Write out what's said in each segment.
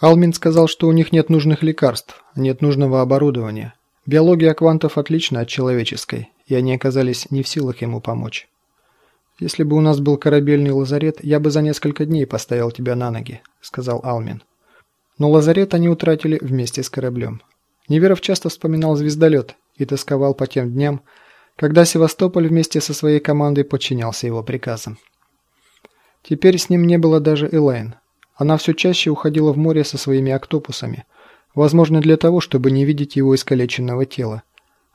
Алмин сказал, что у них нет нужных лекарств, нет нужного оборудования. Биология квантов отлична от человеческой, и они оказались не в силах ему помочь. «Если бы у нас был корабельный лазарет, я бы за несколько дней поставил тебя на ноги», — сказал Алмин. Но лазарет они утратили вместе с кораблем. Неверов часто вспоминал звездолет и тосковал по тем дням, когда Севастополь вместе со своей командой подчинялся его приказам. Теперь с ним не было даже Элайн. Она все чаще уходила в море со своими октопусами, возможно для того, чтобы не видеть его искалеченного тела,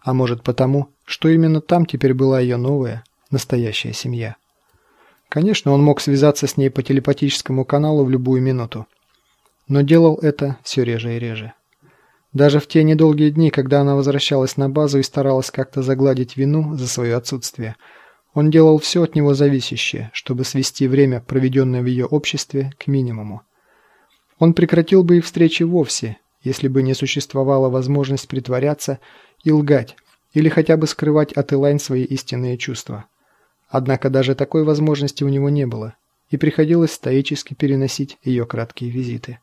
а может потому, что именно там теперь была ее новая, настоящая семья. Конечно, он мог связаться с ней по телепатическому каналу в любую минуту, но делал это все реже и реже. Даже в те недолгие дни, когда она возвращалась на базу и старалась как-то загладить вину за свое отсутствие, он делал все от него зависящее, чтобы свести время, проведенное в ее обществе, к минимуму. Он прекратил бы их встречи вовсе, если бы не существовала возможность притворяться и лгать, или хотя бы скрывать от Элайн свои истинные чувства. Однако даже такой возможности у него не было, и приходилось стоически переносить ее краткие визиты.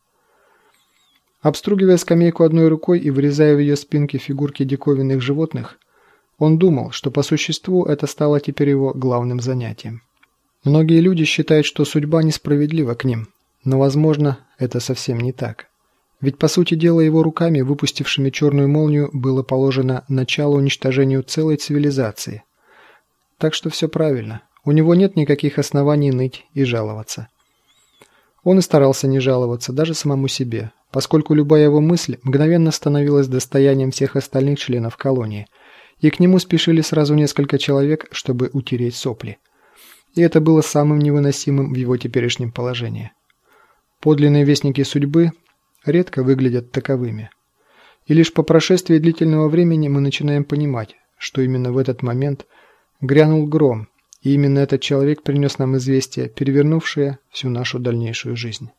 Обстругивая скамейку одной рукой и вырезая в ее спинке фигурки диковинных животных, он думал, что по существу это стало теперь его главным занятием. Многие люди считают, что судьба несправедлива к ним, но, возможно, это совсем не так. Ведь, по сути дела, его руками, выпустившими черную молнию, было положено начало уничтожению целой цивилизации. Так что все правильно. У него нет никаких оснований ныть и жаловаться. Он и старался не жаловаться даже самому себе, поскольку любая его мысль мгновенно становилась достоянием всех остальных членов колонии, и к нему спешили сразу несколько человек, чтобы утереть сопли. И это было самым невыносимым в его теперешнем положении. Подлинные вестники судьбы редко выглядят таковыми. И лишь по прошествии длительного времени мы начинаем понимать, что именно в этот момент грянул гром, и именно этот человек принес нам известие, перевернувшее всю нашу дальнейшую жизнь.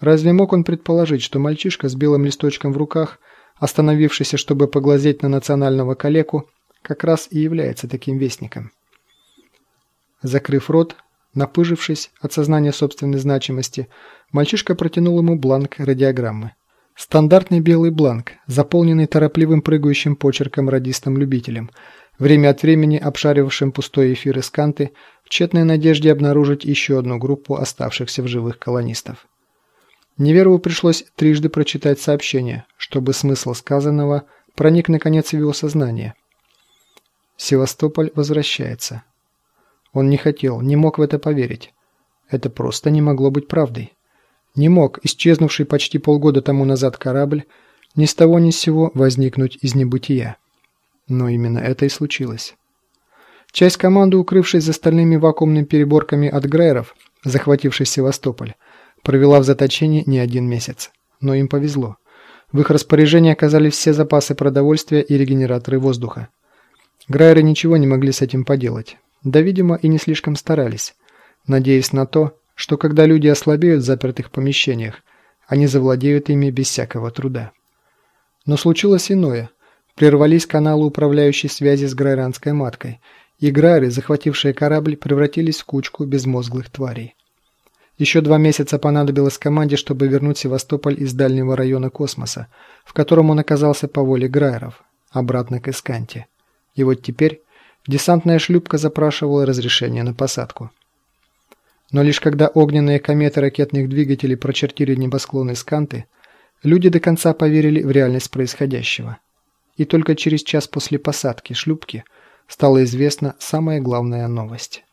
Разве мог он предположить, что мальчишка с белым листочком в руках, остановившийся, чтобы поглазеть на национального калеку, как раз и является таким вестником? Закрыв рот, напыжившись от сознания собственной значимости, Мальчишка протянул ему бланк радиограммы. Стандартный белый бланк, заполненный торопливым прыгающим почерком радистом-любителем, время от времени обшаривавшим пустой эфир Исканты в тщетной надежде обнаружить еще одну группу оставшихся в живых колонистов. Неверову пришлось трижды прочитать сообщение, чтобы смысл сказанного проник наконец в его сознание. Севастополь возвращается. Он не хотел, не мог в это поверить. Это просто не могло быть правдой. Не мог исчезнувший почти полгода тому назад корабль ни с того ни с сего возникнуть из небытия. Но именно это и случилось. Часть команды, укрывшись за стальными вакуумными переборками от Грейеров, захватившей Севастополь, провела в заточении не один месяц. Но им повезло. В их распоряжении оказались все запасы продовольствия и регенераторы воздуха. Грайеры ничего не могли с этим поделать. Да, видимо, и не слишком старались, надеясь на то, что когда люди ослабеют в запертых помещениях, они завладеют ими без всякого труда. Но случилось иное. Прервались каналы управляющей связи с грайранской маткой, и грайры, захватившие корабль, превратились в кучку безмозглых тварей. Еще два месяца понадобилось команде, чтобы вернуть Севастополь из дальнего района космоса, в котором он оказался по воле грайеров, обратно к Исканте. И вот теперь десантная шлюпка запрашивала разрешение на посадку. Но лишь когда огненные кометы ракетных двигателей прочертили небосклоны Сканты, люди до конца поверили в реальность происходящего. И только через час после посадки шлюпки стала известна самая главная новость.